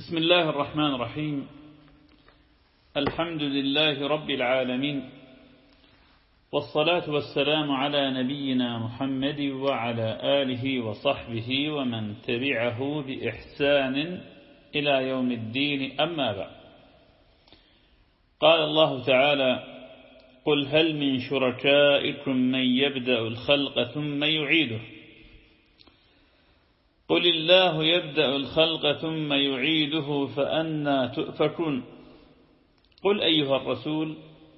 بسم الله الرحمن الرحيم. الحمد لله رب العالمين. والصلاة والسلام على نبينا محمد وعلى آله وصحبه ومن تبعه بإحسان إلى يوم الدين. أما بعد. قال الله تعالى قل هل من شركائكم من يبدأ الخلق ثم يعيده. قل الله يبدأ الخلق ثم يعيده فأنا تؤفكون. قل أيها الرسول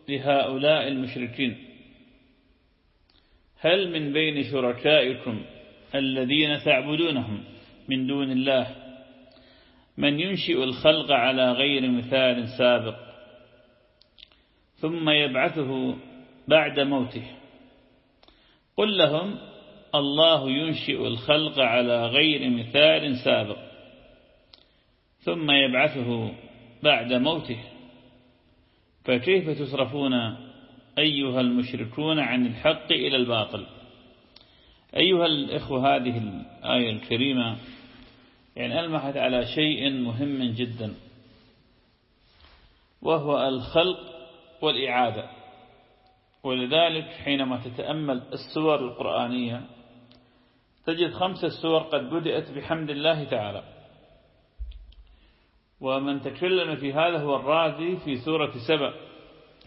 لهؤلاء المشركين هل من بين شركائكم الذين تعبدونهم من دون الله من ينشئ الخلق على غير مثال سابق ثم يبعثه بعد موته؟ قل لهم الله ينشئ الخلق على غير مثال سابق ثم يبعثه بعد موته. فكيف تصرفون أيها المشركون عن الحق إلى الباطل؟ أيها الإخوة هذه الآية الكريمة يعني ألمحت على شيء مهم جدا وهو الخلق والإعادة. ولذلك حينما تتأمل السور القرآنية تجد خمس سور قد بدأت بحمد الله تعالى. ومن تكلم في هذا هو الرازي في سورة سبع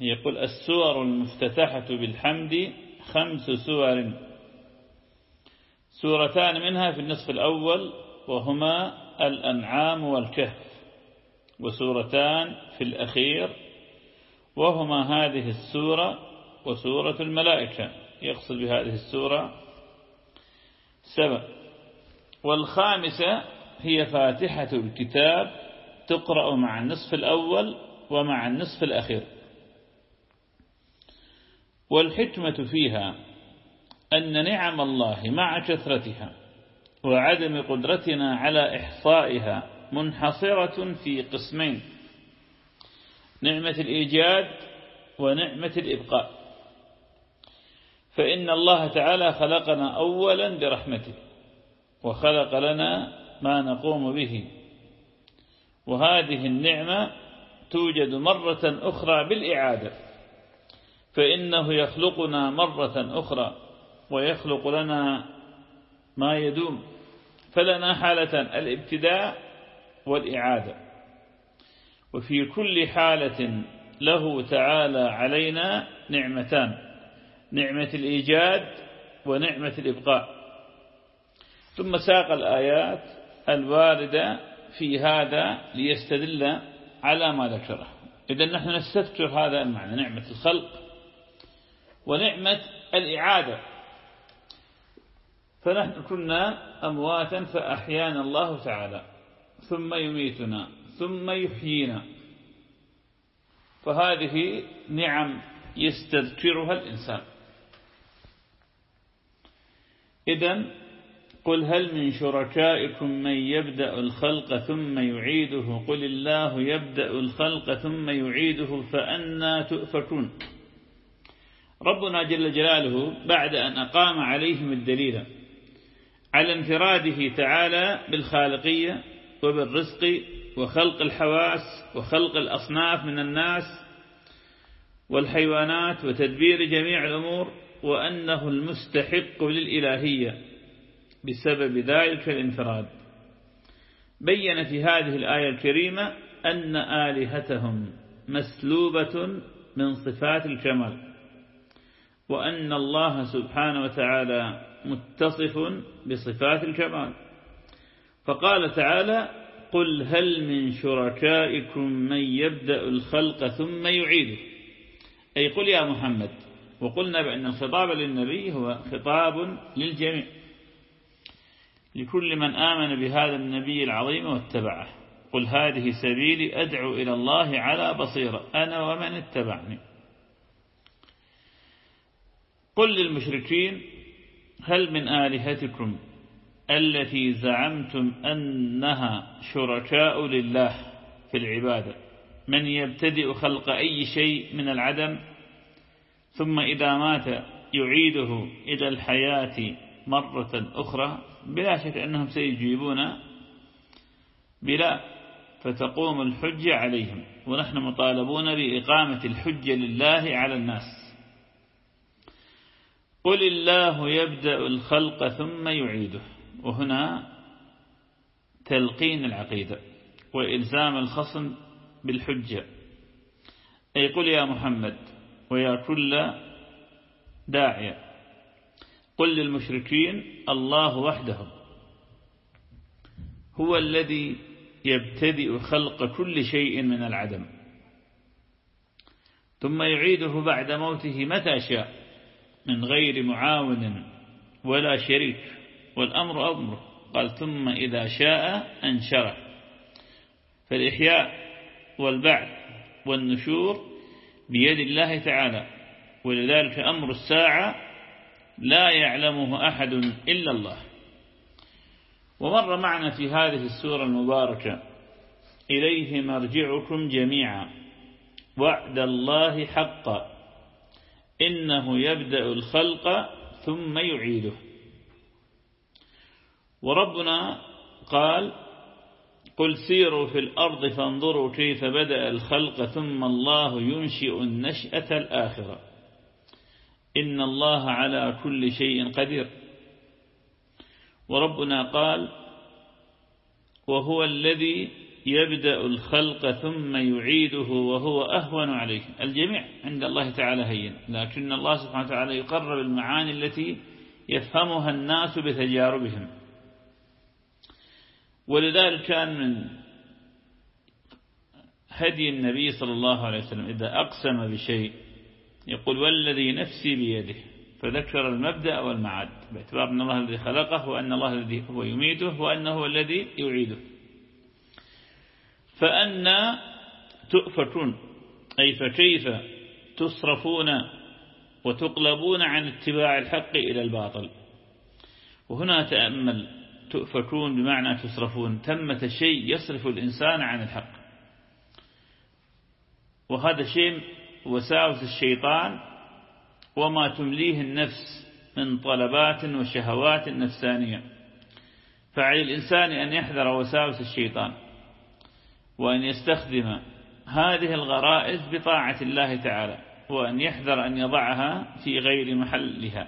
يقول السور المفتتحة بالحمد خمس سور. سورتان منها في النصف الأول وهما الأنعام والكهف. وسورتان في الأخير وهما هذه السورة وسورة الملائكة. يقصد بهذه السورة سبع. والخامسة هي فاتحة الكتاب تقرأ مع النصف الأول ومع النصف الأخير. والحكمة فيها أن نعم الله مع كثرتها وعدم قدرتنا على إحصائها منحصرة في قسمين نعمة الإيجاد ونعمة الإبقاء. فإن الله تعالى خلقنا أولا برحمته وخلق لنا ما نقوم به. وهذه النعمة توجد مرة أخرى بالإعادة فإنه يخلقنا مرة أخرى ويخلق لنا ما يدوم فلنا حالة الابتداء والإعادة. وفي كل حالة له تعالى علينا نعمتان. نعمة الإيجاد ونعمة الإبقاء. ثم ساق الآيات الواردة في هذا ليستدل على ما ذكره. إذا نحن نستذكر هذا المعنى نعمة الخلق ونعمة الإعادة. فنحن كنا أمواتا فأحيانا الله تعالى ثم يميتنا ثم يحيينا. فهذه نعم يستذكرها الإنسان. إذا قل هل من شركائكم من يبدأ الخلق ثم يعيده؟ قل الله يبدأ الخلق ثم يعيده فأنا تؤفكون. ربنا جل جلاله بعد أن أقام عليهم الدليل على انفراده تعالى بالخالقية وبالرزق وخلق الحواس وخلق الأصناف من الناس والحيوانات وتدبير جميع الأمور وأنه المستحق للإلهية بسبب ذلك الانفراد. بين في هذه الآية الكريمة أن آلهتهم مسلوبة من صفات الكمال وأن الله سبحانه وتعالى متصف بصفات الكمال. فقال تعالى قل هل من شركائكم من يبدأ الخلق ثم يعيده؟ أي قل يا محمد وقلنا بأن الخطاب للنبي هو خطاب للجميع. لكل من آمن بهذا النبي العظيم واتبعه. قل هذه سبيلي أدعو إلى الله على بصيرة أنا ومن اتبعني. قل للمشركين هل من آلهتكم التي زعمتم أنها شركاء لله في العبادة؟ من يبتدئ خلق أي شيء من العدم؟ ثم إذا مات يعيده إلى الحياة مرة أخرى بلا شك أنهم سيجيبون بلا فتقوم الحجة عليهم ونحن مطالبون بإقامة الحجة لله على الناس. قل الله يبدأ الخلق ثم يعيده وهنا تلقين العقيدة وإلزام الخصم بالحجة. أي قل يا محمد ويا كل داعية. قل للمشركين الله وحده هو الذي يبتدئ خلق كل شيء من العدم. ثم يعيده بعد موته متى شاء من غير معاون ولا شريك والأمر أمره قال ثم إذا شاء أنشره. فالإحياء والبعث والنشور بيد الله تعالى. ولذلك أمر الساعة لا يعلمه أحد إلا الله. ومر معنا في هذه السورة المباركة إليه مرجعكم جميعا وعد الله حقا إنه يبدأ الخلق ثم يعيده. وربنا قال قل سيروا في الأرض فانظروا كيف بدأ الخلق ثم الله ينشئ النشأة الآخرة. إن الله على كل شيء قدير. وربنا قال وهو الذي يبدأ الخلق ثم يعيده وهو أهون عليه. الجميع عند الله تعالى هين. لكن الله سبحانه وتعالى يقرب المعاني التي يفهمها الناس بتجاربهم. ولذلك كان من هدي النبي صلى الله عليه وسلم إذا أقسم بشيء يقول والذي نفسي بيده فذكر المبدأ والمعاد باعتبار أن الله الذي خلقه وأن الله الذي هو يميته وأنه هو الذي يعيده. فأنا تؤفكون أي فكيف تصرفون وتقلبون عن اتباع الحق إلى الباطل؟ وهنا تأمل تؤفكون بمعنى تصرفون. ثمة شيء يصرف الإنسان عن الحق. وهذا شيء وساوس الشيطان وما تمليه النفس من طلبات وشهوات نفسانية. فعلى الإنسان أن يحذر وساوس الشيطان وأن يستخدم هذه الغرائز بطاعة الله تعالى وأن يحذر أن يضعها في غير محلها.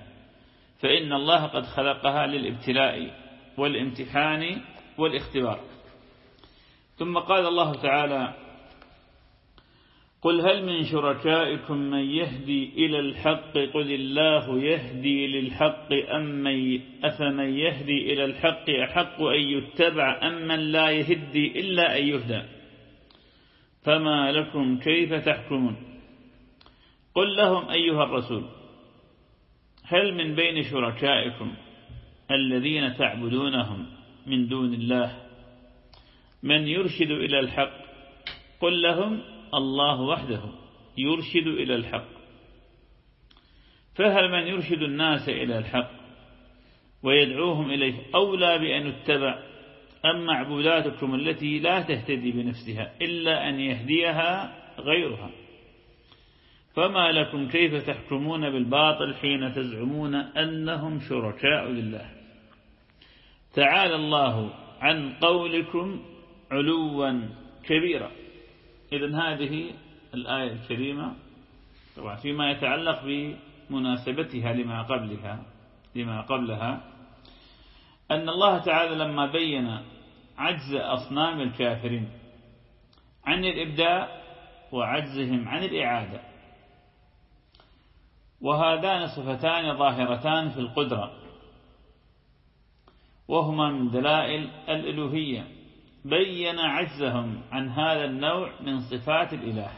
فإن الله قد خلقها للابتلاء. والامتحان والاختبار. ثم قال الله تعالى قل هل من شركائكم من يهدي إلى الحق؟ قل الله يهدي للحق أم من أفمن يهدي إلى الحق؟ أحق أن يتبع أم من لا يهدي إلا أن يهدى؟ فما لكم كيف تحكمون؟ قل لهم أيها الرسول هل من بين شركائكم الذين تعبدونهم من دون الله. من يرشد إلى الحق قل لهم الله وحده يرشد إلى الحق. فهل من يرشد الناس إلى الحق ويدعوهم إليه أولى بأن اتبع أم معبوداتكم التي لا تهتدي بنفسها إلا أن يهديها غيرها؟ فما لكم كيف تحكمون بالباطل حين تزعمون أنهم شركاء لله؟ تعالى الله عن قولكم علوا كبيرا. إذن هذه الآية الكريمة طبعا فيما يتعلق بمناسبتها لما قبلها لما قبلها أن الله تعالى لما بين عجز أصنام الكافرين عن الإبداع وعجزهم عن الإعادة وهذان صفتان ظاهرتان في القدرة. وهما من دلائل الألوهية. بين عجزهم عن هذا النوع من صفات الإله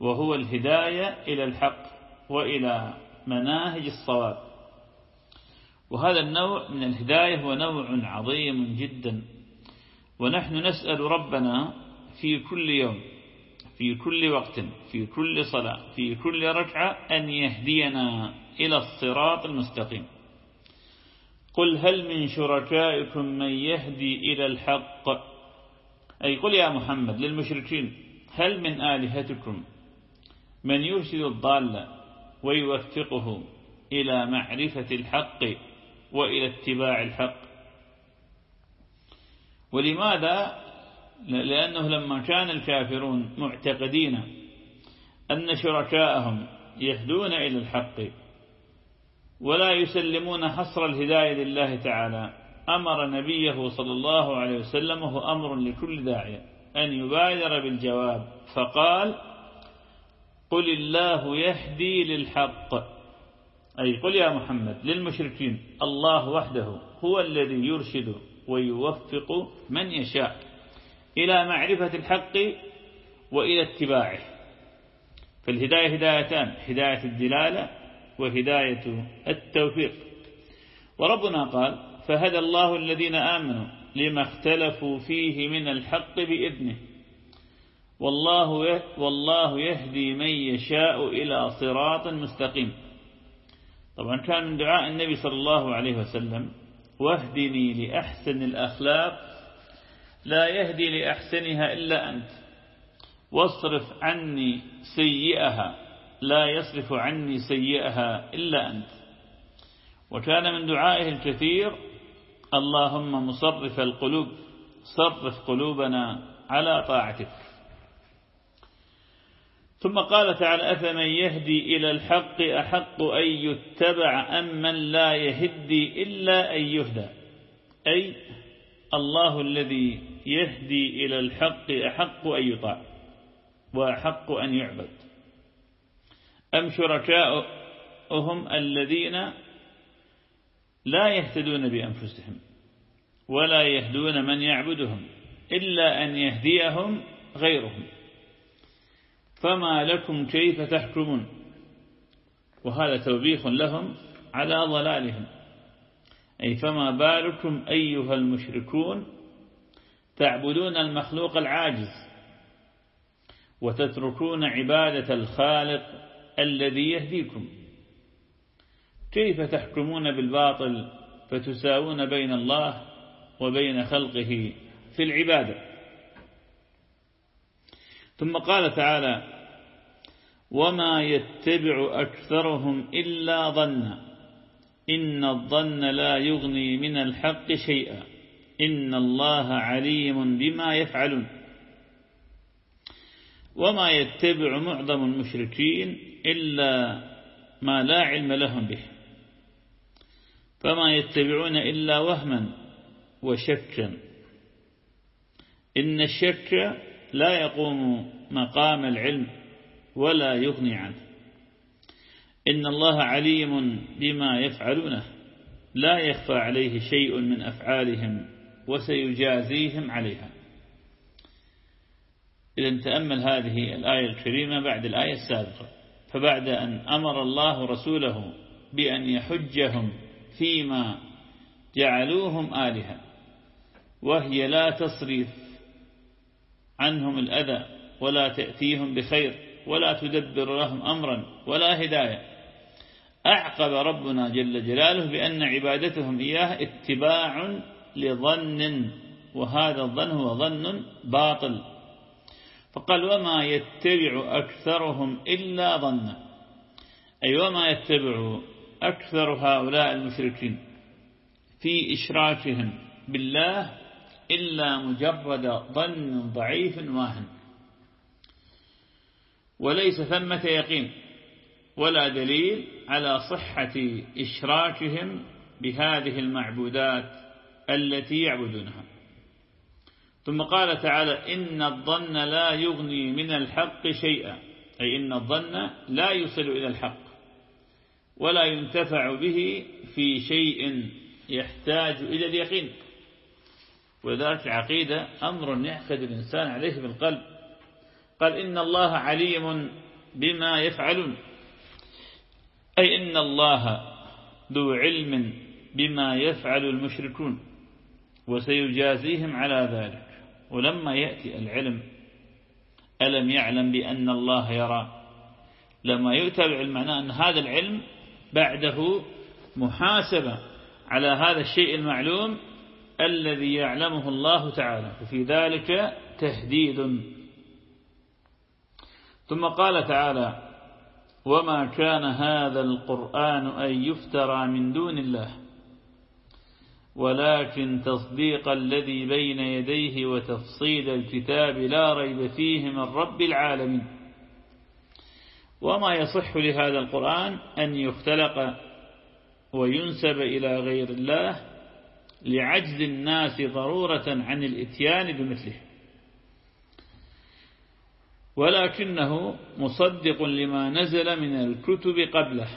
وهو الهداية إلى الحق وإلى مناهج الصواب. وهذا النوع من الهداية هو نوع عظيم جدا. ونحن نسأل ربنا في كل يوم في كل وقت في كل صلاة في كل ركعة أن يهدينا إلى الصراط المستقيم. قل هل من شركائكم من يهدي إلى الحق؟ أي قل يا محمد للمشركين هل من آلهتكم من يرشد الضال ويوفقه إلى معرفة الحق وإلى اتباع الحق؟ ولماذا؟ لأنه لما كان الكافرون معتقدين أن شركاءهم يهدون إلى الحق ولا يسلمون حصر الهداية لله تعالى. أمر نبيه صلى الله عليه وسلم وهو أمر لكل داعية. أن يبادر بالجواب. فقال قل الله يهدي للحق. أي قل يا محمد للمشركين. الله وحده هو الذي يرشد ويوفق من يشاء. إلى معرفة الحق وإلى اتباعه. فالهداية هدايتان. هداية الدلالة وهداية التوفيق. وربنا قال فهدى الله الذين آمنوا لما اختلفوا فيه من الحق بإذنه. والله والله يهدي من يشاء إلى صراط مستقيم. طبعا كان من دعاء النبي صلى الله عليه وسلم واهدني لأحسن الأخلاق لا يهدي لأحسنها إلا أنت واصرف عني سيئها. لا يصرف عني سيئها إلا أنت. وكان من دعائه الكثير اللهم مصرف القلوب صرف قلوبنا على طاعتك. ثم قال تعالى أفمن يهدي إلى الحق أحق أن يتبع أم من لا يهدي إلا أن يهدى. أي الله الذي يهدي إلى الحق أحق أن يطاع وأحق أن يعبد. أم شركاؤهم الذين لا يهتدون بأنفسهم ولا يهدون من يعبدهم إلا أن يهديهم غيرهم فما لكم كيف تحكمون؟ وهذا توبيخ لهم على ضلالهم. أي فما بالكم أيها المشركون تعبدون المخلوق العاجز وتتركون عبادة الخالق الذي يهديكم. كيف تحكمون بالباطل فتساوون بين الله وبين خلقه في العبادة؟ ثم قال تعالى وما يتبع أكثرهم إلا ظنا إن الظن لا يغني من الحق شيئا. إن الله عليم بما يفعلون. وما يتبع معظم المشركين إلا ما لا علم لهم به. فما يتبعون إلا وهما وشكا. إن الشك لا يقوم مقام العلم ولا يغني عنه. إن الله عليم بما يفعلونه. لا يخفى عليه شيء من أفعالهم وسيجازيهم عليها. إذا تأمل هذه الآية الكريمة بعد الآية السابقة. فبعد أن أمر الله رسوله بأن يحجهم فيما جعلوهم آلهة وهي لا تصرف عنهم الأذى ولا تأتيهم بخير ولا تدبر لهم أمرا ولا هداية. أعقب ربنا جل جلاله بأن عبادتهم إياه اتباع لظن وهذا الظن هو ظن باطل. فقال وما يتبع أكثرهم إلا ظن. أي وما يتبع أكثر هؤلاء المشركين في إشراكهم بالله إلا مجرد ظن ضعيف واهن. وليس ثمة يقين ولا دليل على صحة إشراكهم بهذه المعبودات التي يعبدونها. ثم قال تعالى إن الظن لا يغني من الحق شيئا. أي إن الظن لا يصل إلى الحق ولا ينتفع به في شيء يحتاج إلى اليقين. وذلك عقيدة أمر يعقد الإنسان عليه بالقلب. قال إن الله عليم بما يفعلون. أي إن الله ذو علم بما يفعل المشركون. وسيجازيهم على ذلك. ولما يأتي العلم ألم يعلم بأن الله يرى؟ لما يتبع المعنى أن هذا العلم بعده محاسبة على هذا الشيء المعلوم الذي يعلمه الله تعالى وفي ذلك تهديد. ثم قال تعالى وما كان هذا القرآن أن يفترى من دون الله. ولكن تصديق الذي بين يديه وتفصيل الكتاب لا ريب فيه من رب العالمين. وما يصح لهذا القرآن أن يختلق وينسب إلى غير الله لعجز الناس ضرورة عن الإتيان بمثله. ولكنه مصدق لما نزل من الكتب قبله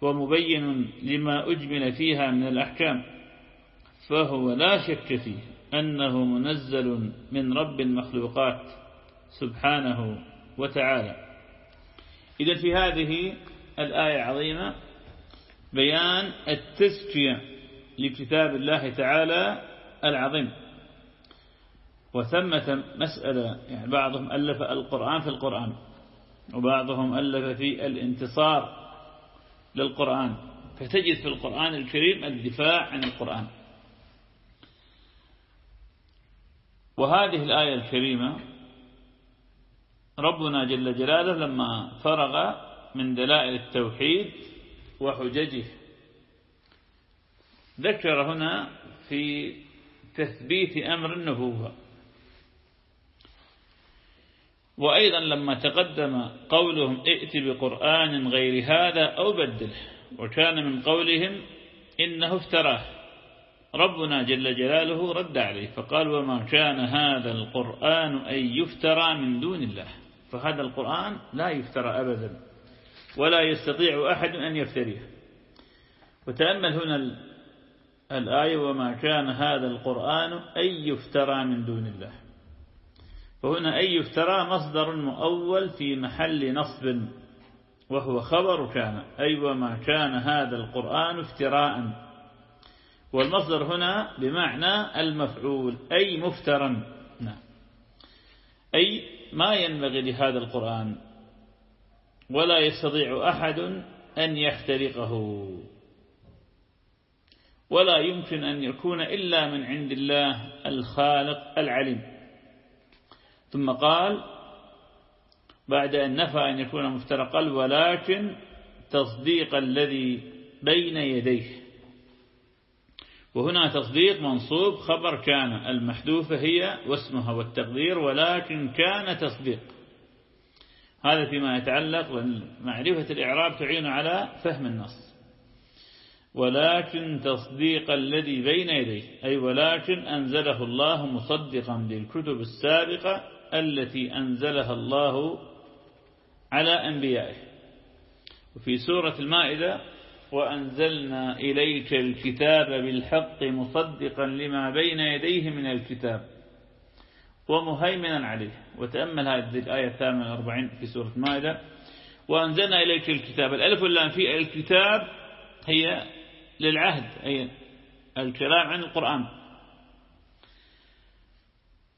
ومبين لما أجمل فيها من الأحكام. فهو لا شك فيه أنه منزل من رب المخلوقات سبحانه وتعالى. إذا في هذه الآية العظيمة بيان التزكية لكتاب الله تعالى العظيم. وثمة مسألة يعني بعضهم ألف القرآن في القرآن وبعضهم ألف في الانتصار للقرآن فتجد في القرآن الكريم الدفاع عن القرآن. وهذه الآية الكريمة ربنا جل جلاله لما فرغ من دلائل التوحيد وحججه ذكر هنا في تثبيت أمر النبوة. وأيضا لما تقدم قولهم ائت بقرآن غير هذا أو بدله وكان من قولهم إنه افتراه. ربنا جل جلاله رد عليه فقال وما كان هذا القرآن أن يفترى من دون الله. فهذا القرآن لا يفترى أبدا ولا يستطيع أحد أن يفتريه. وتأمل هنا الآية وما كان هذا القرآن أن يفترى من دون الله. فهنا أن يفترى مصدر مؤول في محل نصب وهو خبر كان. أي وما كان هذا القرآن افتراء. والمصدر هنا بمعنى المفعول أي مفترا. نعم. أي ما ينبغي لهذا القرآن ولا يستطيع أحد أن يخترقه ولا يمكن أن يكون إلا من عند الله الخالق العليم. ثم قال بعد أن نفى أن يكون مفترقا ولكن تصديق الذي بين يديه. وهنا تصديق منصوب خبر كان المحذوفة هي واسمها والتقدير ولكن كان تصديق. هذا فيما يتعلق معرفة الإعراب تعين على فهم النص. ولكن تصديق الذي بين يديه أي ولكن أنزله الله مصدقا للكتب السابقة التي أنزلها الله على أنبيائه. وفي سورة المائدة وأنزلنا إليك الكتاب بالحق مصدقا لما بين يديه من الكتاب ومهيمنا عليه. وتأمل هذه الآية الثامنة والأربعين في سورة المائدة وأنزلنا إليك الكتاب. الألف واللام في الكتاب هي للعهد أي الكلام عن القرآن.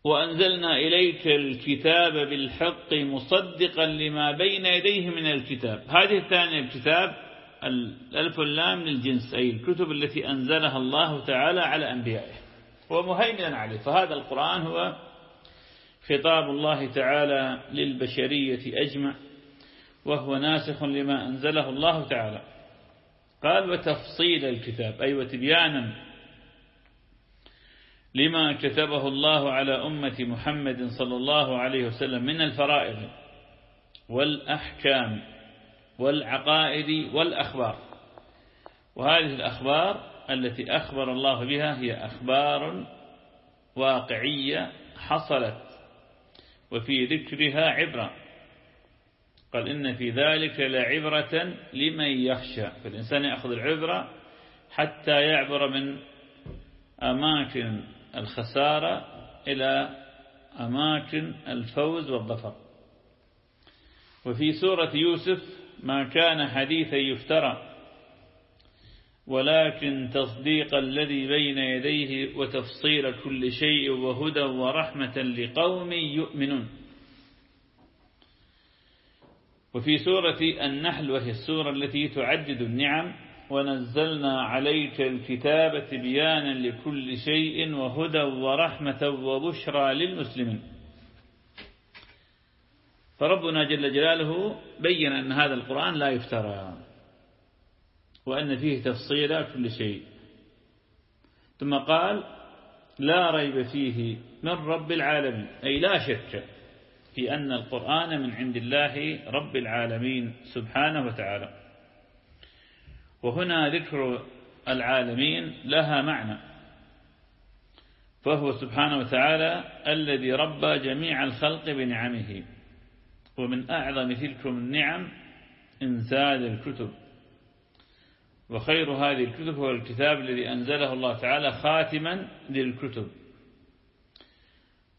وأنزلنا إليك الكتاب بالحق مصدقا لما بين يديه من الكتاب. هذه الثانية الكتاب الألف واللام للجنس أي الكتب التي أنزلها الله تعالى على أنبيائه. ومهيمنا عليه. فهذا القرآن هو خطاب الله تعالى للبشرية أجمع وهو ناسخ لما أنزله الله تعالى. قال وتفصيل الكتاب أي وتبيانا لما كتبه الله على أمة محمد صلى الله عليه وسلم من الفرائض والأحكام. والعقائد والأخبار. وهذه الأخبار التي أخبر الله بها هي أخبار واقعية حصلت وفي ذكرها عبرة. قال إن في ذلك لعبرة لمن يخشى. فالإنسان يأخذ العبرة حتى يعبر من أماكن الخسارة إلى أماكن الفوز والظفر. وفي سورة يوسف ما كان حديثا يفترى ولكن تصديق الذي بين يديه وتفصيل كل شيء وهدى ورحمة لقوم يؤمنون. وفي سورة النحل وهي السورة التي تعدد النعم ونزلنا عليك الكتاب بيانا لكل شيء وهدى ورحمة وبشرى للمسلمين. فربنا جل جلاله بين أن هذا القرآن لا يفترى وأن فيه تفصيل كل شيء. ثم قال لا ريب فيه من رب العالمين. أي لا شك في أن القرآن من عند الله رب العالمين سبحانه وتعالى. وهنا ذكر العالمين لها معنى فهو سبحانه وتعالى الذي ربى جميع الخلق بنعمه. ومن أعظم تلك النعم إنزال الكتب. وخير هذه الكتب هو الكتاب الذي أنزله الله تعالى خاتما للكتب.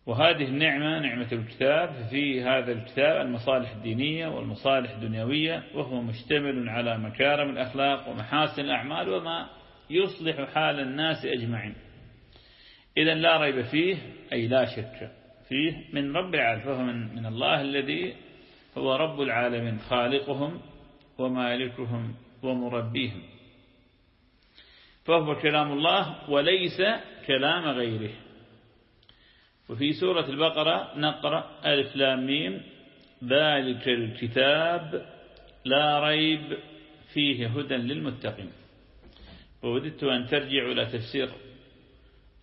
وهذه النعمة نعمة الكتاب في هذا الكتاب المصالح الدينية والمصالح الدنيوية وهو مشتمل على مكارم الأخلاق ومحاسن الأعمال وما يصلح حال الناس أجمعين. إذا لا ريب فيه أي لا شك. فيه من رب العالمين فهو من, من الله الذي هو رب العالمين خالقهم ومالكهم ومربيهم. فهو كلام الله وليس كلام غيره. وفي سورة البقرة نقرأ ألف لامين ذلك الكتاب لا ريب فيه هدى للمتقين. ووددت أن ترجعوا إلى تفسير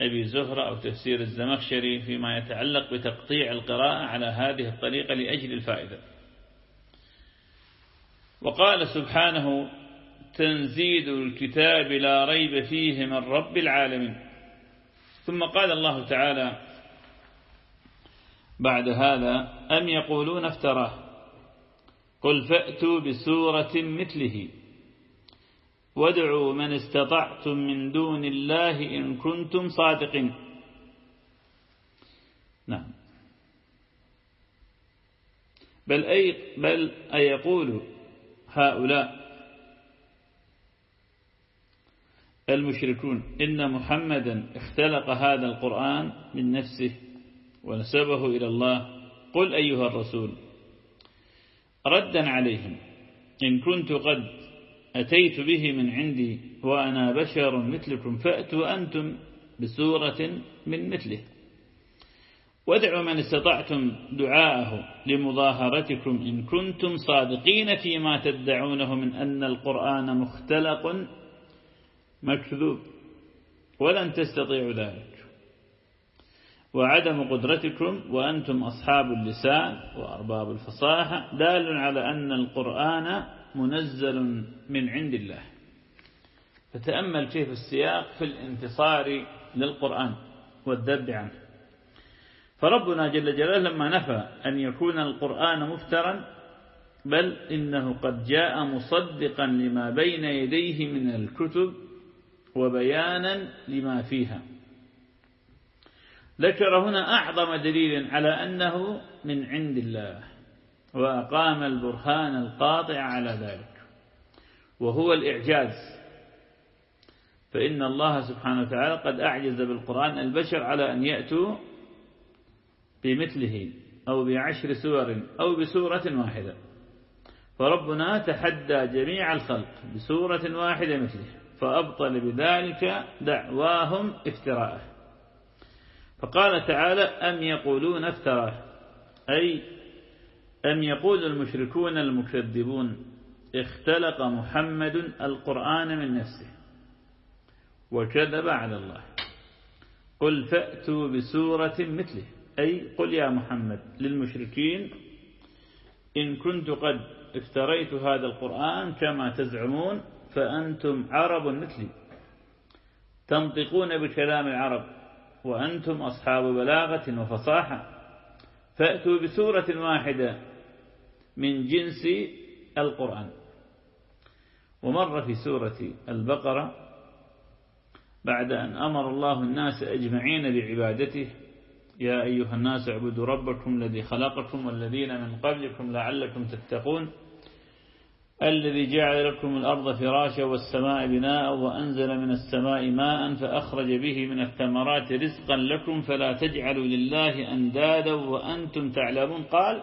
أبي زهرة أو تفسير الزمخشري فيما يتعلق بتقطيع القراءة على هذه الطريقة لأجل الفائدة. وقال سبحانه تنزيل الكتاب لا ريب فيه من رب العالمين. ثم قال الله تعالى بعد هذا أم يقولون افتراه؟ قل فأتوا بسورة مثله. وادعوا من استطعتم من دون الله إن كنتم صادقين. نعم. بل أي بل أيقول هؤلاء المشركون إن محمدا اختلق هذا القرآن من نفسه ونسبه إلى الله. قل أيها الرسول ردا عليهم إن كنت قد أتيت به من عندي وأنا بشر مثلكم فأتوا أنتم بسورة من مثله. وادعوا من استطعتم دعاءه لمظاهرتكم إن كنتم صادقين فيما تدعونه من أن القرآن مختلق مكذوب. ولن تستطيعوا ذلك. وعدم قدرتكم وأنتم أصحاب اللسان وأرباب الفصاحة دال على أن القرآن منزل من عند الله. فتأمل كيف السياق في الانتصار للقرآن والذب عنه. فربنا جل جلاله لما نفى أن يكون القرآن مفترا بل إنه قد جاء مصدقا لما بين يديه من الكتب وبيانا لما فيها. ذكر هنا أعظم دليل على أنه من عند الله. وأقام البرهان القاطع على ذلك. وهو الإعجاز. فإن الله سبحانه وتعالى قد أعجز بالقرآن البشر على أن يأتوا بمثله أو بعشر سور أو بسورة واحدة. فربنا تحدى جميع الخلق بسورة واحدة مثله فأبطل بذلك دعواهم افتراءه. فقال تعالى أم يقولون افتراه؟ أي أم يقول المشركون المكذبون اختلق محمد القرآن من نفسه وكذب على الله. قل فأتوا بسورة مثله. أي قل يا محمد للمشركين إن كنت قد افتريت هذا القرآن كما تزعمون فأنتم عرب مثلي. تنطقون بكلام العرب وأنتم أصحاب بلاغة وفصاحة. فأتوا بسورة واحدة من جنس القرآن. ومر في سورة البقرة بعد أن أمر الله الناس أجمعين بعبادته يا أيها الناس اعبدوا ربكم الذي خلقكم والذين من قبلكم لعلكم تتقون الذي جعل لكم الأرض فراشا والسماء بناء وأنزل من السماء ماء فأخرج به من الثمرات رزقا لكم فلا تجعلوا لله أندادا وأنتم تعلمون. قال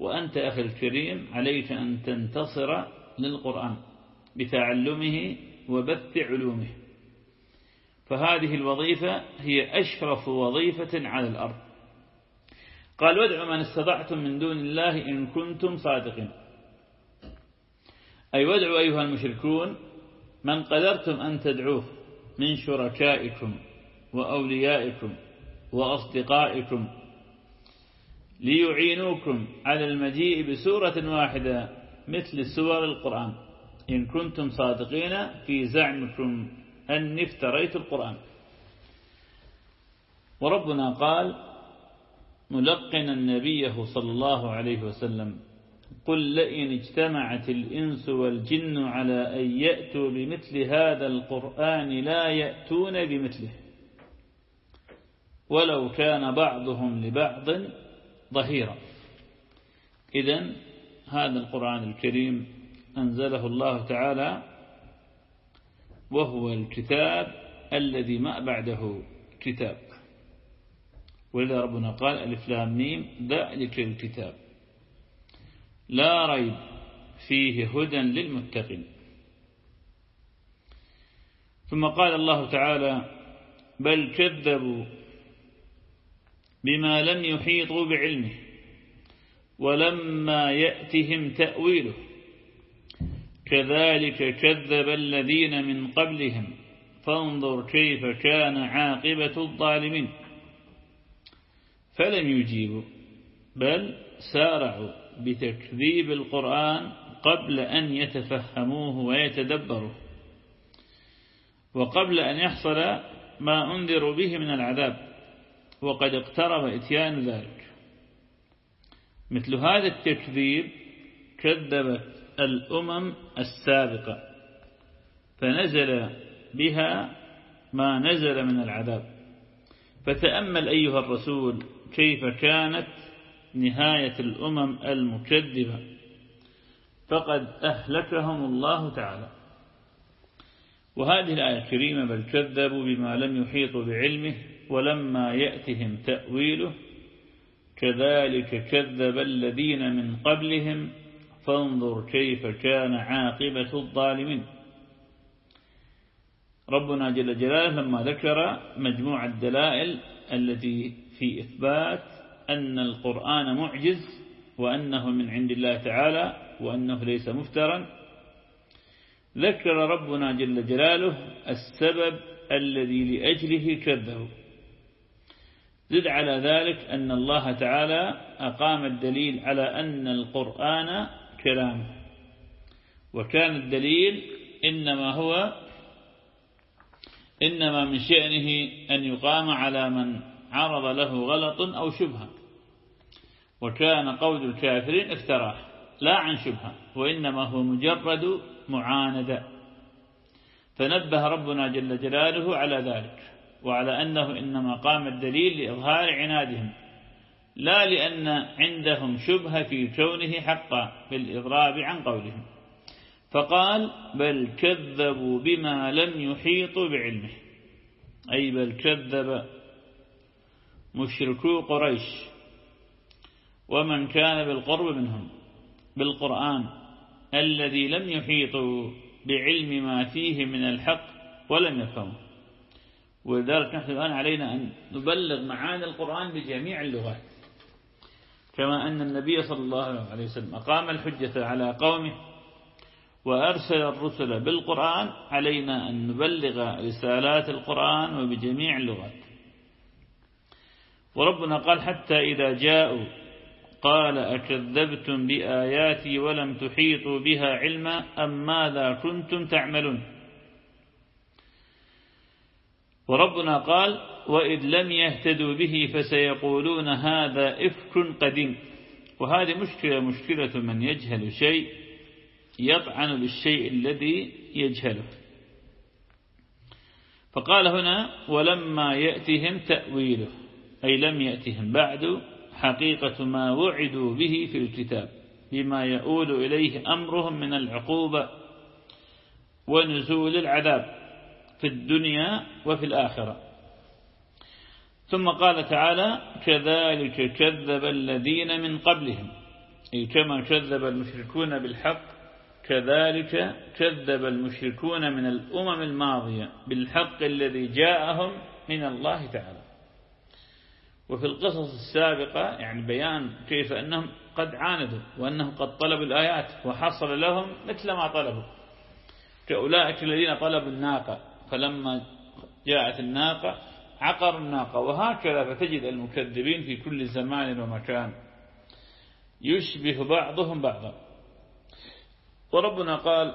وأنت أخي الكريم عليك أن تنتصر للقرآن بتعلمه وبث علومه. فهذه الوظيفة هي أشرف وظيفة على الأرض. قال وادعوا من استطعتم من دون الله إن كنتم صادقين. أي وادعوا أيها المشركون من قدرتم أن تدعوه من شركائكم وأوليائكم وأصدقائكم ليعينوكم على المجيء بسورة واحدة مثل سور القرآن. إن كنتم صادقين في زعمكم أني افتريت القرآن. وربنا قال ملقنا نبيه صلى الله عليه وسلم قل لئن اجتمعت الإنس والجن على أن يأتوا بمثل هذا القرآن لا يأتون بمثله. ولو كان بعضهم لبعض ظهيرا إذن هذا القرآن الكريم أنزله الله تعالى وهو الكتاب الذي ما بعده كتاب. ولذا ربنا قال ألف لام ميم ذلك الكتاب. لا ريب فيه هدى للمتقين. ثم قال الله تعالى بل كذبوا بما لم يحيطوا بعلمه ولما يأتهم تأويله. كذلك كذب الذين من قبلهم. فانظر كيف كان عاقبة الظالمين. فلم يجيبوا بل سارعوا بتكذيب القرآن قبل أن يتفهموه ويتدبروا. وقبل أن يحصل ما أنذروا به من العذاب. وقد اقترب إتيان ذلك. مثل هذا التكذيب كذبت الأمم السابقة فنزل بها ما نزل من العذاب. فتأمل أيها الرسول كيف كانت نهاية الأمم المكذبة. فقد أهلكهم الله تعالى. وهذه الآية الكريمة بل كذبوا بما لم يحيطوا بعلمه ولما يأتهم تأويله كذلك كذب الذين من قبلهم فانظر كيف كان عاقبة الظالمين. ربنا جل جلاله لما ذكر مجموع الدلائل التي في إثبات أن القرآن معجز وأنه من عند الله تعالى وأنه ليس مفترا ذكر ربنا جل جلاله السبب الذي لأجله كذبوا. زد على ذلك أن الله تعالى أقام الدليل على أن القرآن كلامه وكان الدليل إنما هو إنما من شأنه أن يقام على من عرض له غلط أو شبهة. وكان قول الكافرين افتراه لا عن شبهة وإنما هو مجرد معاندة. فنبه ربنا جل جلاله على ذلك. وعلى أنه إنما قام الدليل لإظهار عنادهم لا لأن عندهم شبهة في كونه حقا بالإضراب عن قولهم. فقال بل كذبوا بما لم يحيطوا بعلمه. أي بل كذب مشركو قريش ومن كان بالقرب منهم بالقرآن الذي لم يحيطوا بعلم ما فيه من الحق ولم يفهموا ولذلك نحن الآن علينا أن نبلغ معاني القرآن بجميع اللغات. كما أن النبي صلى الله عليه وسلم أقام الحجة على قومه وأرسل الرسل بالقرآن علينا أن نبلغ رسالات القرآن وبجميع اللغات. وربنا قال حتى إذا جاءوا قال أكذبتم بآياتي ولم تحيطوا بها علما أم ماذا كنتم تعملون؟ وربنا قال وإذ لم يهتدوا به فسيقولون هذا إفك قديم. وهذه مشكلة مشكلة من يجهل شيء يطعن بالشيء الذي يجهله. فقال هنا ولما يأتهم تأويله أي لم يأتهم بعد حقيقة ما وعدوا به في الكتاب بما يؤول إليه أمرهم من العقوبة ونزول العذاب. في الدنيا وفي الآخرة. ثم قال تعالى كذلك كذب الذين من قبلهم. أي كما كذب المشركون بالحق كذلك كذب المشركون من الأمم الماضية بالحق الذي جاءهم من الله تعالى. وفي القصص السابقة يعني بيان كيف أنهم قد عاندوا وأنهم قد طلبوا الآيات وحصل لهم مثل ما طلبوا. كأولئك الذين طلبوا الناقة. فلما جاءت الناقة عقر الناقة. وهكذا فتجد المكذبين في كل زمان ومكان يشبه بعضهم بعضا. وربنا قال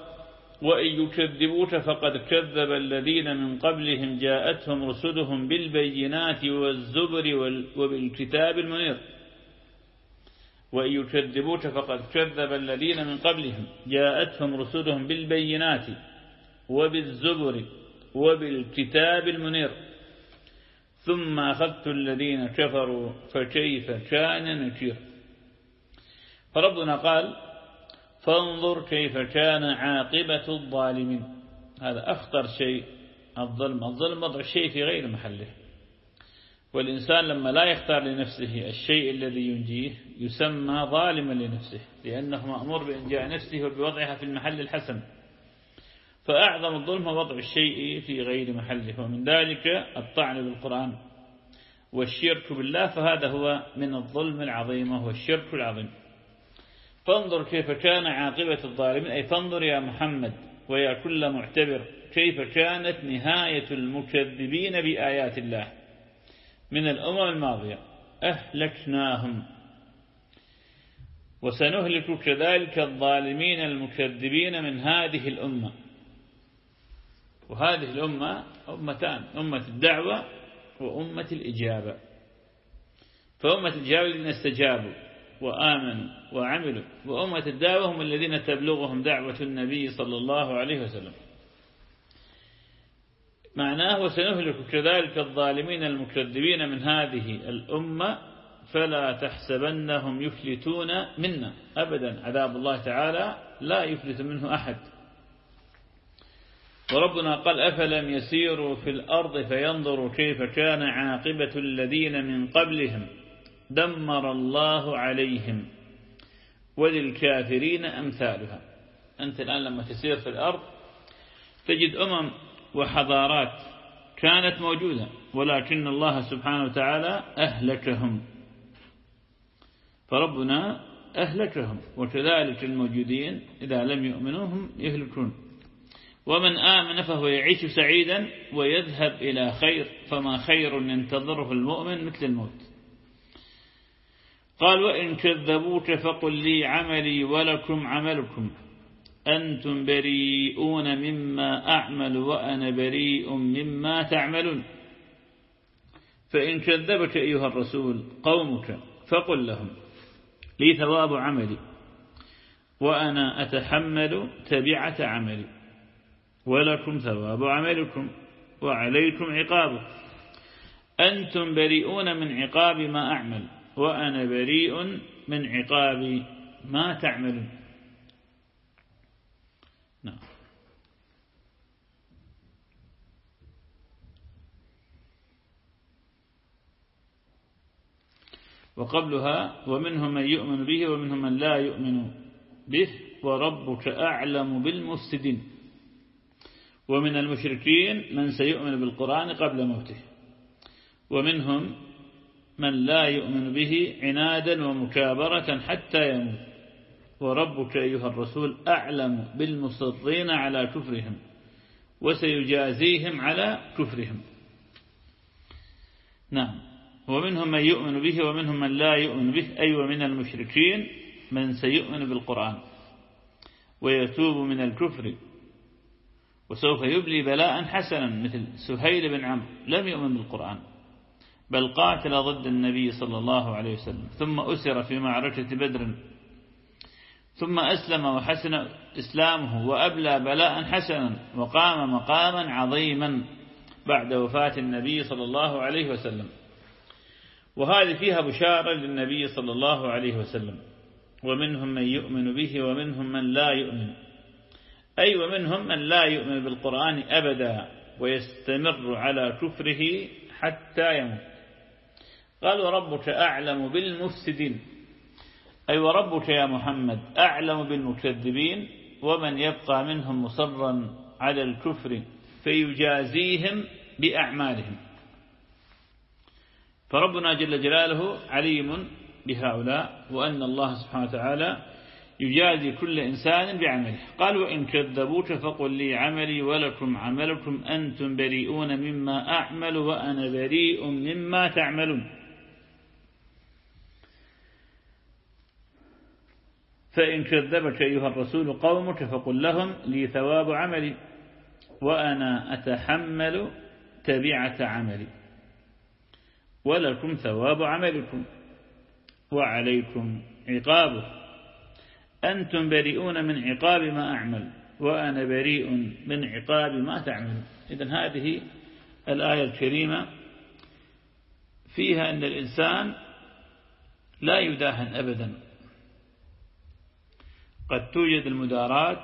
وإن يكذبوك فقد كذب الذين من قبلهم. جاءتهم رسلهم بالبينات والزبر وبالكتاب المنير. وإن يكذبوك فقد كذب الذين من قبلهم. جاءتهم رسلهم بالبينات وبالزبر وبالكتاب المنير. ثم أخذت الذين كفروا فكيف كان نكير. فربنا قال فانظر كيف كان عاقبة الظالمين. هذا أخطر شيء الظلم. الظلم وضع الشيء في غير محله. والإنسان لما لا يختار لنفسه الشيء الذي ينجيه يسمى ظالما لنفسه لأنه مأمور بإنجاء نفسه وبوضعها في المحل الحسن. فأعظم الظلم وضع الشيء في غير محله ومن ذلك الطعن بالقرآن والشرك بالله فهذا هو من الظلم العظيم وهو الشرك العظيم. فانظر كيف كان عاقبة الظالمين أي فانظر يا محمد ويا كل معتبر كيف كانت نهاية المكذبين بآيات الله. من الأمم الماضية أهلكناهم. وسنهلك كذلك الظالمين المكذبين من هذه الأمة. وهذه الأمة أمتان أمة الدعوة وأمة الإجابة. فأمة الإجابة الذين استجابوا وآمنوا وعملوا وأمة الدعوة هم الذين تبلغهم دعوة النبي صلى الله عليه وسلم. معناه وسنهلك كذلك الظالمين المكذبين من هذه الأمة فلا تحسبنهم يفلتون منا أبدا. عذاب الله تعالى لا يفلت منه أحد. وربنا قال أفلم يسيروا في الأرض فينظروا كيف كان عاقبة الذين من قبلهم دمر الله عليهم وللكافرين أمثالها. أنت الآن لما تسير في الأرض تجد أمم وحضارات كانت موجودة ولكن الله سبحانه وتعالى أهلكهم. فربنا أهلكهم وكذلك الموجودين إذا لم يؤمنوهم يهلكون. ومن آمن فهو يعيش سعيدا ويذهب إلى خير فما خير ينتظره المؤمن مثل الموت. قال وإن كذبوك فقل لي عملي ولكم عملكم. أنتم بريئون مما أعمل وأنا بريء مما تعملون. فإن كذبك أيها الرسول قومك فقل لهم لي ثواب عملي وأنا أتحمل تبعة عملي. ولكم ثواب عملكم وعليكم عقابه. أنتم بريئون من عقاب ما أعمل وأنا بريء من عقاب ما تعملون نعم. وقبلها ومنهم من يؤمن به ومنهم من لا يؤمن به وربك أعلم بالمفسدين. ومن المشركين من سيؤمن بالقرآن قبل موته. ومنهم من لا يؤمن به عنادا ومكابرة حتى يموت. وربك أيها الرسول أعلم بالمصرين على كفرهم وسيجازيهم على كفرهم. نعم. ومنهم من يؤمن به ومنهم من لا يؤمن به. أي أيوة ومن المشركين من سيؤمن بالقرآن ويتوب من الكفر وسوف يبلي بلاء حسنا مثل سهيل بن عمرو لم يؤمن بالقرآن بل قاتل ضد النبي صلى الله عليه وسلم ثم أسر في معركة بدر ثم أسلم وحسن إسلامه وأبلى بلاء حسنا وقام مقاما عظيما بعد وفاة النبي صلى الله عليه وسلم. وهذه فيها بشارة للنبي صلى الله عليه وسلم ومنهم من يؤمن به ومنهم من لا يؤمن. أي ومنهم من لا يؤمن بالقرآن أبدا ويستمر على كفره حتى يموت. قال وربك أعلم بالمفسدين. أي وربك يا محمد أعلم بالمكذبين ومن يبقى منهم مصرا على الكفر فيجازيهم بأعمالهم. فربنا جل جلاله عليم بهؤلاء وأن الله سبحانه وتعالى يجازي كل إنسان بعمله. قال وإن كذبوك فقل لي عملي ولكم عملكم أنتم بريئون مما أعمل وأنا بريء مما تعملون. فإن كذبك أيها الرسول قومك فقل لهم لي ثواب عملي وأنا أتحمل تبعة عملي. ولكم ثواب عملكم وعليكم عقابه. أنتم بريئون من عقاب ما أعمل وأنا بريء من عقاب ما تعمل. إذن هذه الآية الكريمة فيها أن الإنسان لا يداهن أبدا. قد توجد المدارات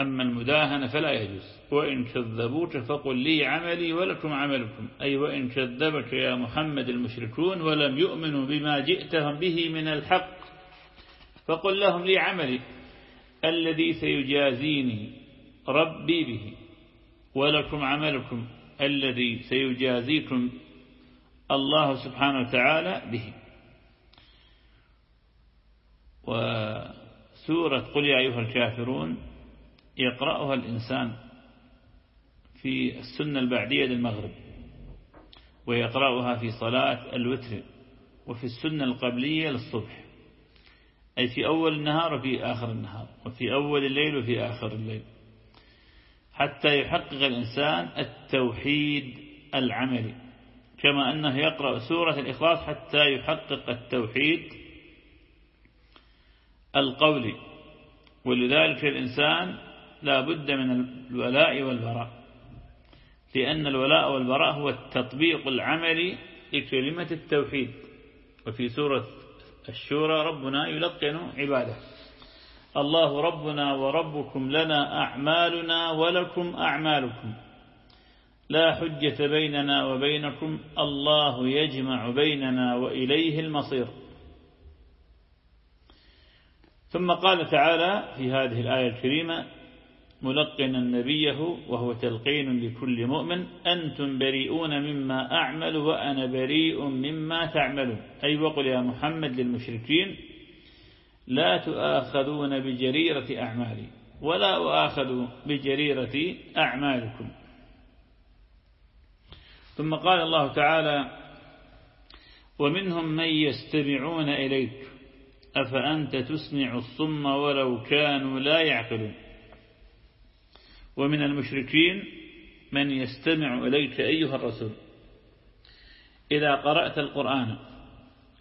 أما المداهنة فلا يجوز. وإن كذبوك فقل لي عملي ولكم عملكم. أي وإن كذبك يا محمد المشركون ولم يؤمنوا بما جئتهم به من الحق فقل لهم لي عملي الذي سيجازيني ربي به ولكم عملكم الذي سيجازيكم الله سبحانه وتعالى به. وسورة قل يا أيها الكافرون يقرأها الإنسان في السنة البعدية للمغرب ويقرأها في صلاة الوتر وفي السنة القبلية للصبح. أي في أول النهار وفي آخر النهار وفي أول الليل وفي آخر الليل. حتى يحقق الإنسان التوحيد العملي كما أنه يقرأ سورة الإخلاص حتى يحقق التوحيد القولي. ولذلك الإنسان لا بد من الولاء والبراء لأن الولاء والبراء هو التطبيق العملي لكلمة التوحيد. وفي سورة الشورى ربنا يلقن عباده. الله ربنا وربكم لنا أعمالنا ولكم أعمالكم. لا حجة بيننا وبينكم. الله يجمع بيننا وإليه المصير. ثم قال تعالى في هذه الآية الكريمة ملقنا نبيه وهو تلقين لكل مؤمن أنتم بريئون مما أعمل وأنا بريء مما تعملون. أي وقل يا محمد للمشركين لا تؤاخذون بجريرة أعمالي ولا أؤاخذ بجريرة أعمالكم. ثم قال الله تعالى ومنهم من يستمعون إليك أفأنت تسمع الصم ولو كانوا لا يعقلون؟ ومن المشركين من يستمع إليك أيها الرسول. إذا قرأت القرآن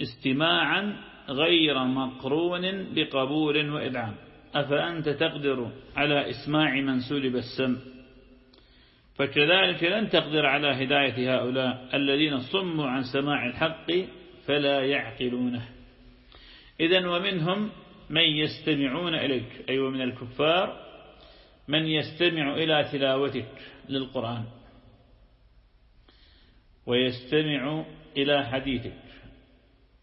استماعا غير مقرون بقبول وإدعام أفأنت تقدر على إسماع من سلب السم؟ فكذلك لن تقدر على هداية هؤلاء الذين صموا عن سماع الحق فلا يعقلونه. إذن ومنهم من يستمعون إليك أي ومن الكفار من يستمع إلى تلاوتك للقرآن ويستمع إلى حديثك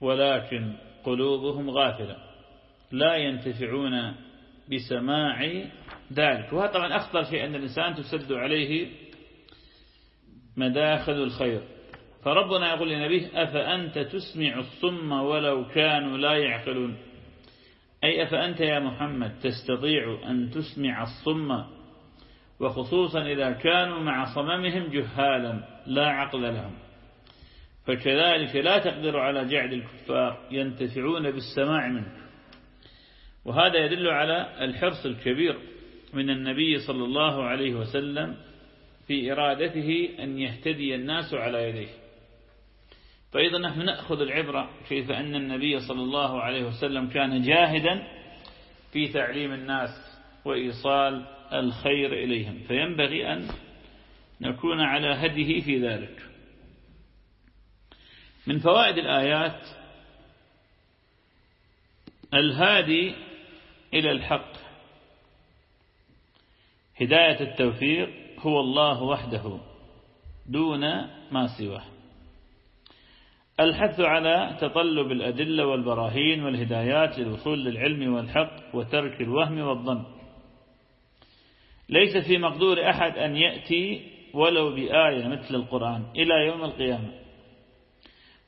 ولكن قلوبهم غافلة لا ينتفعون بسماع ذلك. وهذا طبعا أخطر شيء أن الإنسان تسد عليه مداخل الخير. فربنا يقول لنبيه أفأنت تسمع الصم ولو كانوا لا يعقلون؟ أي أفأنت يا محمد تستطيع أن تسمع الصم؟ وخصوصا إذا كانوا مع صممهم جهالا لا عقل لهم. فكذلك لا تقدر على جعل الكفار ينتفعون بالسماع منك وهذا يدل على الحرص الكبير من النبي صلى الله عليه وسلم في إرادته أن يهتدي الناس على يديه. فإذا نحن نأخذ العبرة كيف أن النبي صلى الله عليه وسلم كان جاهدا في تعليم الناس وإيصال الخير إليهم. فينبغي أن نكون على هديه في ذلك. من فوائد الآيات الهادي إلى الحق. هداية التوفيق هو الله وحده دون ما سواه. الحث على تطلب الأدلة والبراهين والهدايات للوصول للعلم والحق وترك الوهم والظن. ليس في مقدور أحد أن يأتي ولو بآية مثل القرآن إلى يوم القيامة.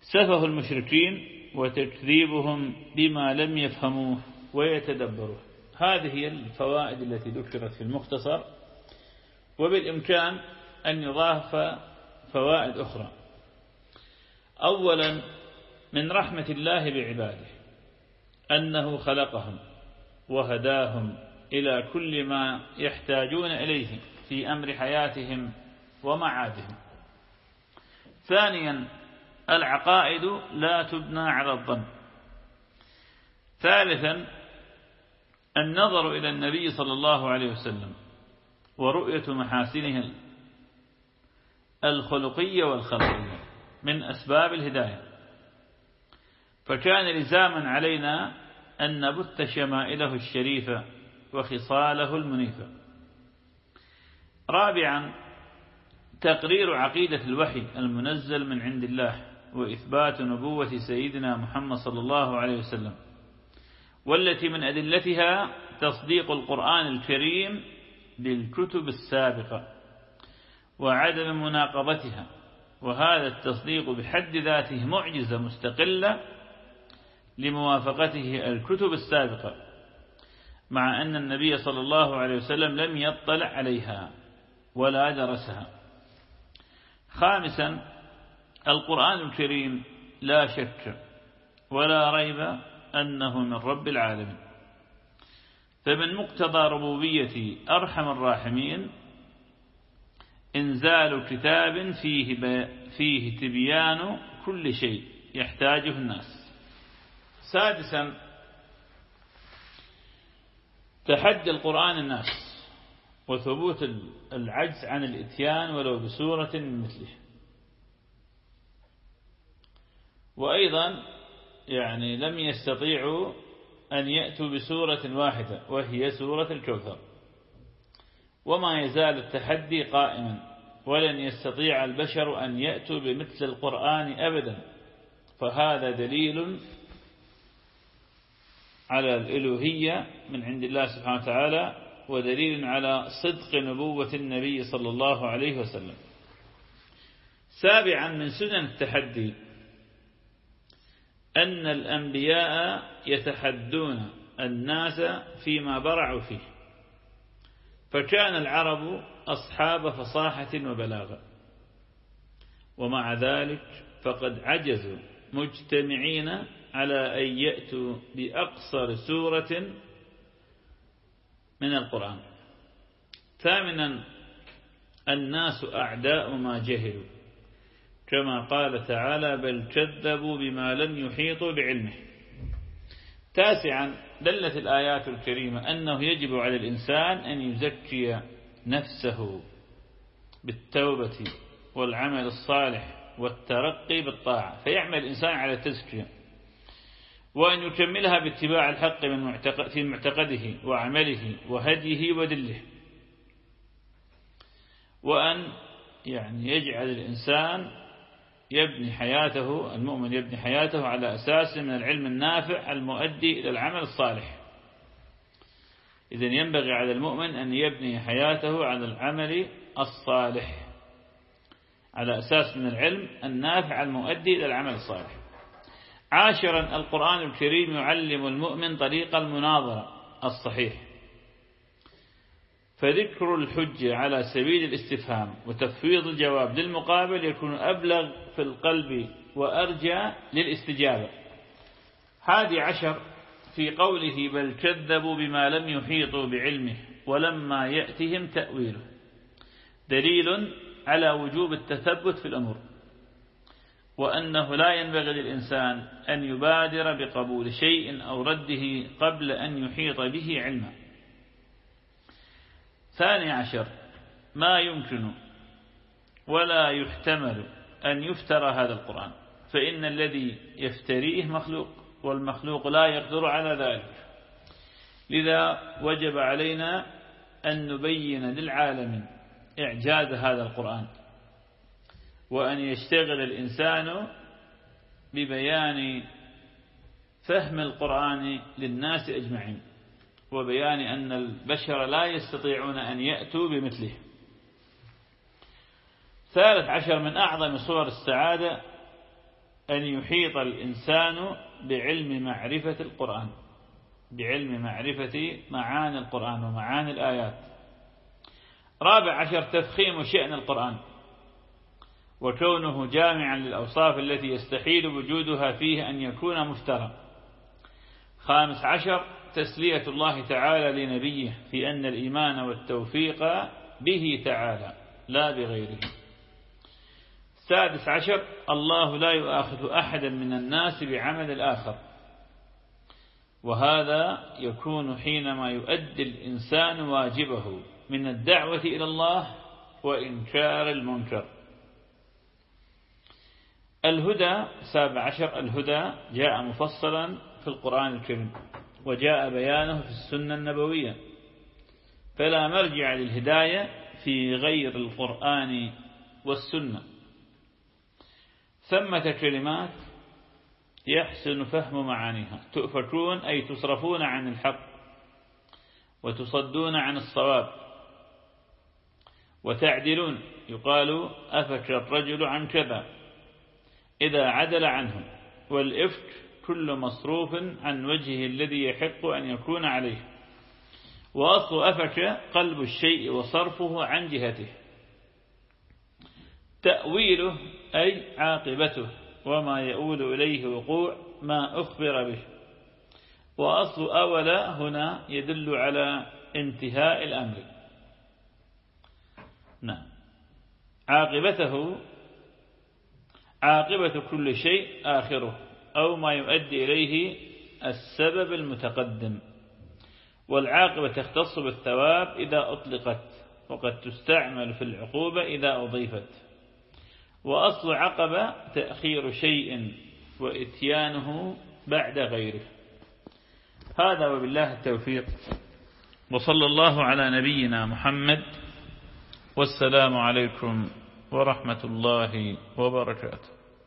سفه المشركين وتكذيبهم بما لم يفهموه ويتدبروه. هذه هي الفوائد التي ذكرت في المختصر وبالإمكان أن يضاف فوائد أخرى. أولا من رحمة الله بعباده أنه خلقهم وهداهم إلى كل ما يحتاجون إليه في أمر حياتهم ومعادهم. ثانيا العقائد لا تبنى على الظن. ثالثا النظر إلى النبي صلى الله عليه وسلم ورؤية محاسنه الخلقية والخلقية. من أسباب الهداية. فكان لزاما علينا أن نبث شمائله الشريفة وخصاله المنيفة. رابعا تقرير عقيدة الوحي المنزل من عند الله وإثبات نبوة سيدنا محمد صلى الله عليه وسلم والتي من أدلتها تصديق القرآن الكريم بالكتب السابقة وعدم مناقضتها. وهذا التصديق بحد ذاته معجزة مستقلة لموافقته الكتب السابقة مع أن النبي صلى الله عليه وسلم لم يطلع عليها ولا درسها. خامسا القرآن الكريم لا شك ولا ريب أنه من رب العالمين. فمن مقتضى ربوبية أرحم الراحمين إنزال كتاب فيه, فيه تبيان كل شيء يحتاجه الناس. سادسا تحدي القرآن الناس وثبوت العجز عن الإتيان ولو بسورة مثله. وأيضا يعني لم يستطيعوا أن يأتوا بسورة واحدة وهي سورة الكوثر. وما يزال التحدي قائما ولن يستطيع البشر أن يأتوا بمثل القرآن أبدا. فهذا دليل على الإلوهية من عند الله سبحانه وتعالى ودليل على صدق نبوة النبي صلى الله عليه وسلم. سابعا من سنن التحدي أن الأنبياء يتحدون الناس فيما برعوا فيه. فكان العرب أصحاب فصاحة وبلاغة. ومع ذلك فقد عجزوا مجتمعين على أن يأتوا بأقصر سورة من القرآن. ثامنا الناس أعداء ما جهلوا. كما قال تعالى بل كذبوا بما لم يحيطوا بعلمه. تاسعا دلت الآيات الكريمة أنه يجب على الإنسان أن يزكي نفسه بالتوبة والعمل الصالح والترقي بالطاعة. فيعمل الإنسان على التزكية وأن يكملها باتباع الحق من معتقد في معتقده وعمله وهديه ودله. وأن يعني يجعل الإنسان يبني حياته المؤمن يبني حياته على أساس من العلم النافع المؤدي إلى العمل الصالح. إذا ينبغي على المؤمن أن يبني حياته على العمل الصالح على أساس من العلم النافع المؤدي إلى العمل الصالح. عاشرا القرآن الكريم يعلم المؤمن طريق المناظرة الصحيح. فذكر الحجة على سبيل الاستفهام وتفويض الجواب للمقابل يكون أبلغ في القلب وأرجى للاستجابة. هذه عشر في قوله بل كذبوا بما لم يحيطوا بعلمه ولما يأتهم تأويله. دليل على وجوب التثبت في الأمور. وأنه لا ينبغي للإنسان أن يبادر بقبول شيء أو رده قبل أن يحيط به علما ثاني عشر ما يمكن ولا يحتمل أن يفترى هذا القرآن فإن الذي يفتريه مخلوق والمخلوق لا يقدر على ذلك. لذا وجب علينا أن نبين للعالم إعجاز هذا القرآن وأن يشتغل الإنسان ببيان فهم القرآن للناس أجمعين. وبيان أن البشر لا يستطيعون أن يأتوا بمثله. ثالث عشر من أعظم صور السعادة أن يحيط الإنسان بعلم معرفة القرآن بعلم معرفة معاني القرآن ومعاني الآيات. رابع عشر تفخيم شأن القرآن وكونه جامعا للأوصاف التي يستحيل وجودها فيه أن يكون مفترى. خامس عشر تسلية الله تعالى لنبيه في أن الإيمان والتوفيق به تعالى لا بغيره. سادس عشر الله لا يؤاخذ أحدا من الناس بعمل الآخر. وهذا يكون حينما يؤدي الإنسان واجبه من الدعوة إلى الله وإنكار المنكر. الهدى سابع عشر الهدى جاء مفصلا في القرآن الكريم. وجاء بيانه في السنة النبوية. فلا مرجع للهداية في غير القرآن والسنة. ثمة كلمات يحسن فهم معانيها. تؤفكون أي تصرفون عن الحق وتصدون عن الصواب وتعدلون. يقال أفك الرجل عن كذا إذا عدل عنه والإفك كل مصروف عن وجهه الذي يحق أن يكون عليه. وأصل أفك قلب الشيء وصرفه عن جهته. تأويله أي عاقبته وما يؤول إليه وقوع ما أخبر به. وأصل أولى هنا يدل على انتهاء الأمر. نعم. عاقبته عاقبة كل شيء آخره. أو ما يؤدي إليه السبب المتقدم والعاقبة تختص بالثواب إذا أطلقت وقد تستعمل في العقوبة إذا أضيفت. وأصل عقبة تأخير شيء وإتيانه بعد غيره. هذا وبالله التوفيق. وصلى الله على نبينا محمد والسلام عليكم ورحمة الله وبركاته.